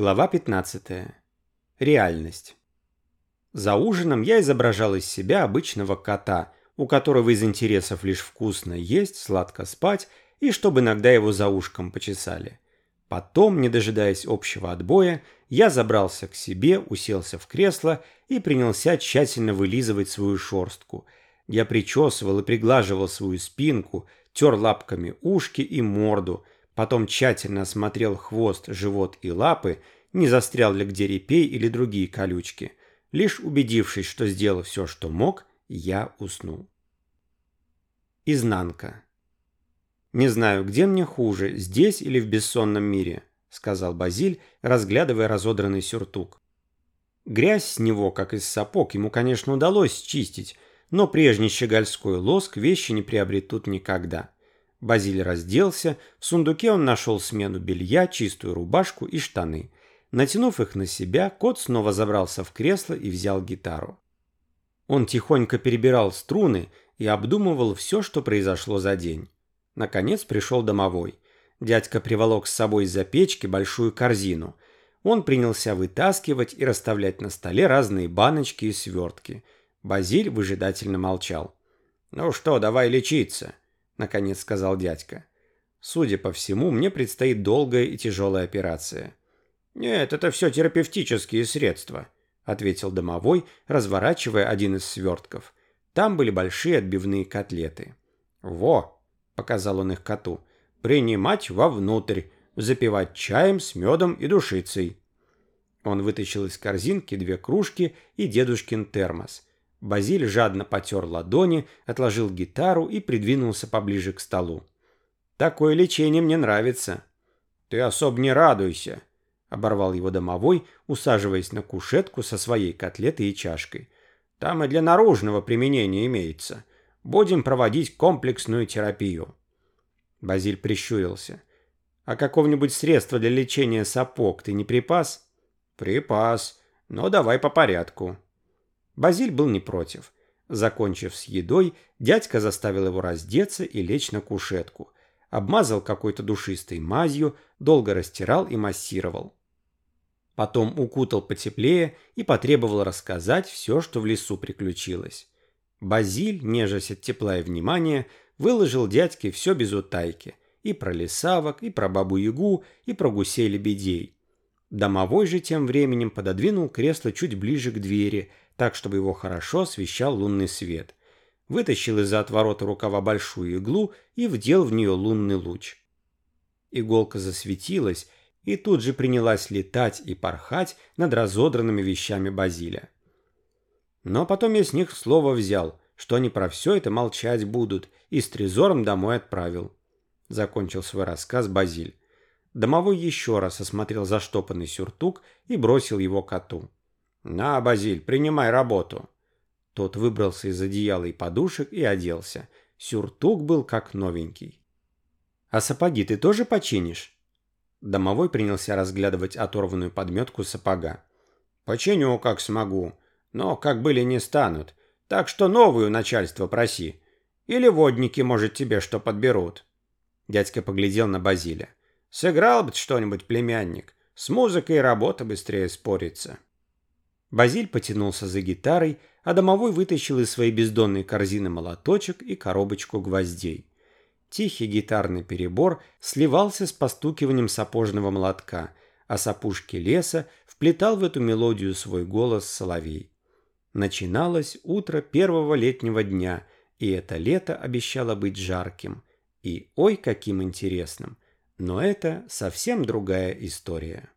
Глава 15. Реальность. За ужином я изображал из себя обычного кота, у которого из интересов лишь вкусно есть, сладко спать и чтобы иногда его за ушком почесали. Потом, не дожидаясь общего отбоя, я забрался к себе, уселся в кресло и принялся тщательно вылизывать свою шорстку. Я причесывал и приглаживал свою спинку, тер лапками ушки и морду – Потом тщательно осмотрел хвост, живот и лапы, не застрял ли где репей или другие колючки. Лишь убедившись, что сделал все, что мог, я уснул. Изнанка. «Не знаю, где мне хуже, здесь или в бессонном мире», — сказал Базиль, разглядывая разодранный сюртук. Грязь с него, как из сапог, ему, конечно, удалось чистить, но прежний щегольской лоск вещи не приобретут никогда. Базиль разделся, в сундуке он нашел смену белья, чистую рубашку и штаны. Натянув их на себя, кот снова забрался в кресло и взял гитару. Он тихонько перебирал струны и обдумывал все, что произошло за день. Наконец пришел домовой. Дядька приволок с собой из-за печки большую корзину. Он принялся вытаскивать и расставлять на столе разные баночки и свертки. Базиль выжидательно молчал. «Ну что, давай лечиться», наконец сказал дядька. Судя по всему, мне предстоит долгая и тяжелая операция. Нет, это все терапевтические средства, ответил домовой, разворачивая один из свертков. Там были большие отбивные котлеты. Во, показал он их коту. Принимать вовнутрь, запивать чаем с медом и душицей. Он вытащил из корзинки две кружки и дедушкин термос. Базиль жадно потер ладони, отложил гитару и придвинулся поближе к столу. «Такое лечение мне нравится». «Ты особо не радуйся», — оборвал его домовой, усаживаясь на кушетку со своей котлетой и чашкой. «Там и для наружного применения имеется. Будем проводить комплексную терапию». Базиль прищурился. «А какого-нибудь средства для лечения сапог ты не припас?» «Припас. Но давай по порядку». Базиль был не против. Закончив с едой, дядька заставил его раздеться и лечь на кушетку. Обмазал какой-то душистой мазью, долго растирал и массировал. Потом укутал потеплее и потребовал рассказать все, что в лесу приключилось. Базиль, нежась от тепла и внимания, выложил дядьке все без утайки. И про лесавок, и про бабу-ягу, и про гусей-лебедей. Домовой же тем временем пододвинул кресло чуть ближе к двери, так, чтобы его хорошо освещал лунный свет. Вытащил из-за отворота рукава большую иглу и вдел в нее лунный луч. Иголка засветилась и тут же принялась летать и порхать над разодранными вещами Базиля. Но потом я с них слово взял, что они про все это молчать будут, и с трезором домой отправил. Закончил свой рассказ Базиль. Домовой еще раз осмотрел заштопанный сюртук и бросил его коту. «На, Базиль, принимай работу». Тот выбрался из одеяла и подушек и оделся. Сюртук был как новенький. «А сапоги ты тоже починишь?» Домовой принялся разглядывать оторванную подметку сапога. «Починю, как смогу. Но как были не станут. Так что новую начальство проси. Или водники, может, тебе что подберут». Дядька поглядел на Базиля. «Сыграл бы что-нибудь, племянник. С музыкой работа быстрее спорится». Базиль потянулся за гитарой, а домовой вытащил из своей бездонной корзины молоточек и коробочку гвоздей. Тихий гитарный перебор сливался с постукиванием сапожного молотка, а с опушки леса вплетал в эту мелодию свой голос соловей. Начиналось утро первого летнего дня, и это лето обещало быть жарким. И ой, каким интересным! Но это совсем другая история.